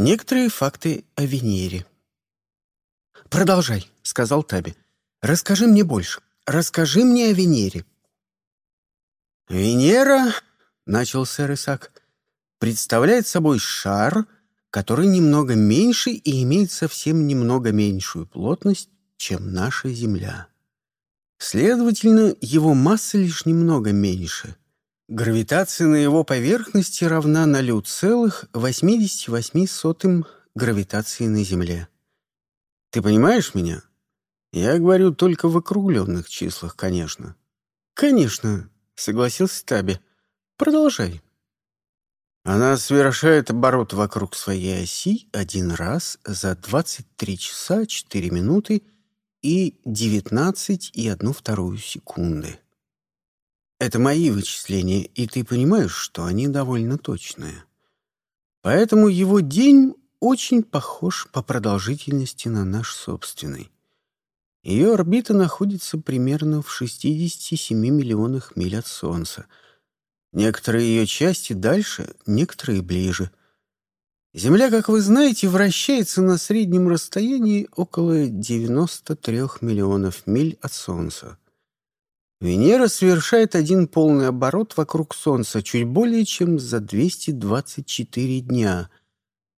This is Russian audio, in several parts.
Некоторые факты о Венере. «Продолжай», — сказал Таби. «Расскажи мне больше. Расскажи мне о Венере». «Венера», — начал сэр Исаак, — «представляет собой шар, который немного меньше и имеет совсем немного меньшую плотность, чем наша Земля. Следовательно, его масса лишь немного меньше. Гравитация на его поверхности равна 0,88 гравитации на Земле. Ты понимаешь меня? Я говорю только в округленных числах, конечно. Конечно, согласился Таби. Продолжай. Она совершает оборот вокруг своей оси один раз за 23 часа 4 минуты и 19 и одну вторую секунды. Это мои вычисления, и ты понимаешь, что они довольно точные. Поэтому его день очень похож по продолжительности на наш собственный. Ее орбита находится примерно в 67 миллионах миль от Солнца. Некоторые ее части дальше, некоторые ближе. Земля, как вы знаете, вращается на среднем расстоянии около 93 миллионов миль от Солнца. Венера совершает один полный оборот вокруг Солнца чуть более чем за 224 дня.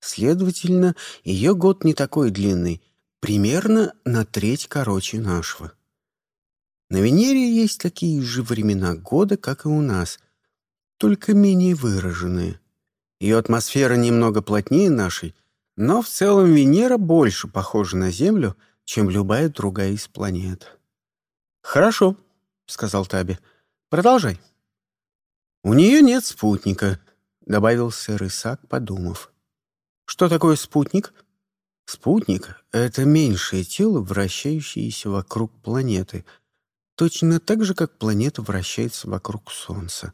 Следовательно, ее год не такой длинный — примерно на треть короче нашего. На Венере есть такие же времена года, как и у нас, только менее выраженные. Ее атмосфера немного плотнее нашей, но в целом Венера больше похожа на Землю, чем любая другая из планет. «Хорошо», — сказал Таби. «Продолжай». «У нее нет спутника», — добавил сэр подумав. «Что такое спутник?» Спутник — это меньшее тело, вращающееся вокруг планеты, точно так же, как планета вращается вокруг Солнца.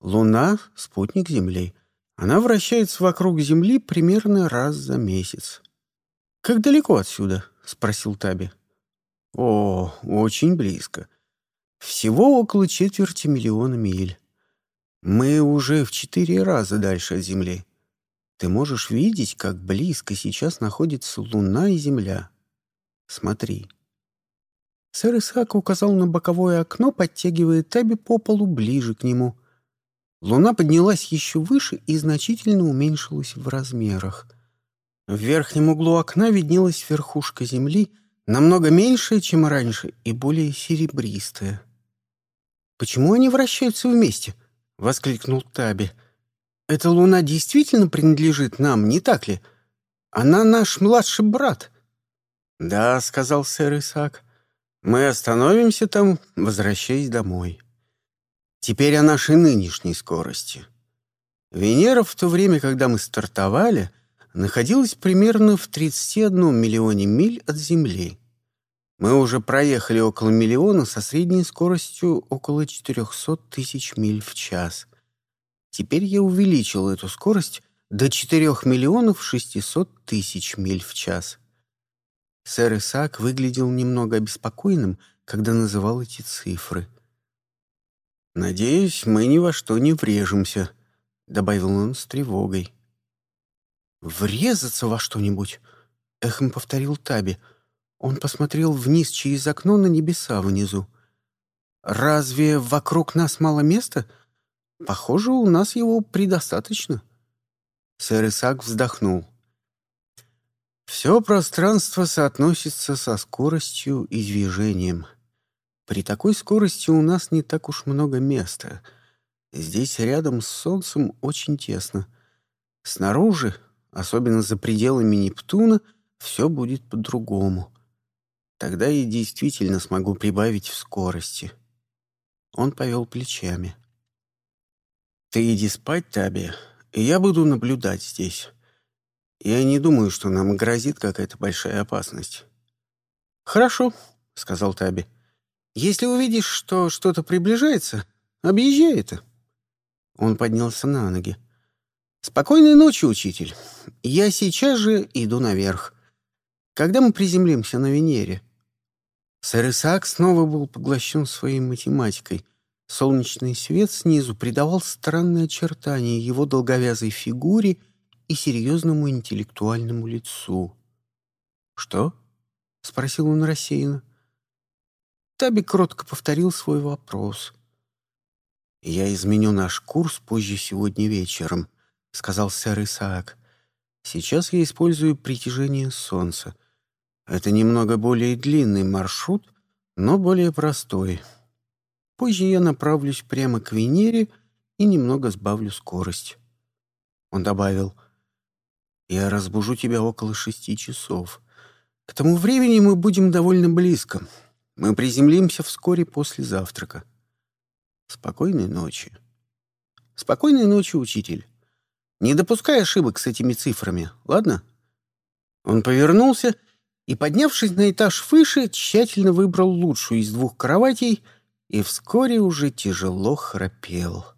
Луна — спутник Земли. Она вращается вокруг Земли примерно раз за месяц. «Как далеко отсюда?» — спросил Таби. «О, очень близко. Всего около четверти миллиона миль. Мы уже в четыре раза дальше от Земли. Ты можешь видеть, как близко сейчас находятся Луна и Земля. Смотри. Сэр Исаак указал на боковое окно, подтягивая Таби по полу ближе к нему. Луна поднялась еще выше и значительно уменьшилась в размерах. В верхнем углу окна виднелась верхушка Земли, намного меньшая, чем раньше, и более серебристая. «Почему они вращаются вместе?» — воскликнул Таби. — эта луна действительно принадлежит нам, не так ли? Она наш младший брат». «Да», — сказал сэр Исаак, — «мы остановимся там, возвращаясь домой. Теперь о нашей нынешней скорости. Венера в то время, когда мы стартовали, находилась примерно в 31 миллионе миль от Земли. Мы уже проехали около миллиона со средней скоростью около 400 тысяч миль в час — Теперь я увеличил эту скорость до 4 миллионов 600 тысяч миль в час. Сэр Исаак выглядел немного обеспокоенным, когда называл эти цифры. «Надеюсь, мы ни во что не врежемся», — добавил он с тревогой. «Врезаться во что-нибудь?» — эхом повторил Таби. Он посмотрел вниз через окно на небеса внизу. «Разве вокруг нас мало места?» Похоже, у нас его предостаточно. Сэр Исаак вздохнул. Все пространство соотносится со скоростью и движением. При такой скорости у нас не так уж много места. Здесь рядом с Солнцем очень тесно. Снаружи, особенно за пределами Нептуна, все будет по-другому. Тогда я действительно смогу прибавить в скорости. Он повел плечами. Ты иди спать, Таби, и я буду наблюдать здесь. Я не думаю, что нам грозит какая-то большая опасность. Хорошо, сказал Таби. Если увидишь, что что-то приближается, объезжай это. Он поднялся на ноги. «Спокойной ночи, учитель. Я сейчас же иду наверх. Когда мы приземлимся на Венере?» Сэр Исаак снова был поглощен своей математикой, Солнечный свет снизу придавал странные очертания его долговязой фигуре и серьезному интеллектуальному лицу. «Что?» — спросил он рассеянно. Таби кротко повторил свой вопрос. «Я изменю наш курс позже сегодня вечером», — сказал сэр Исаак. «Сейчас я использую притяжение Солнца. Это немного более длинный маршрут, но более простой. Позже я направлюсь прямо к Венере и немного сбавлю скорость». Он добавил, «Я разбужу тебя около шести часов. К тому времени мы будем довольно близко. Мы приземлимся вскоре после завтрака. Спокойной ночи». «Спокойной ночи, учитель. Не допускай ошибок с этими цифрами, ладно?» Он повернулся и, поднявшись на этаж выше, тщательно выбрал лучшую из двух кроватей и вскоре уже тяжело храпел.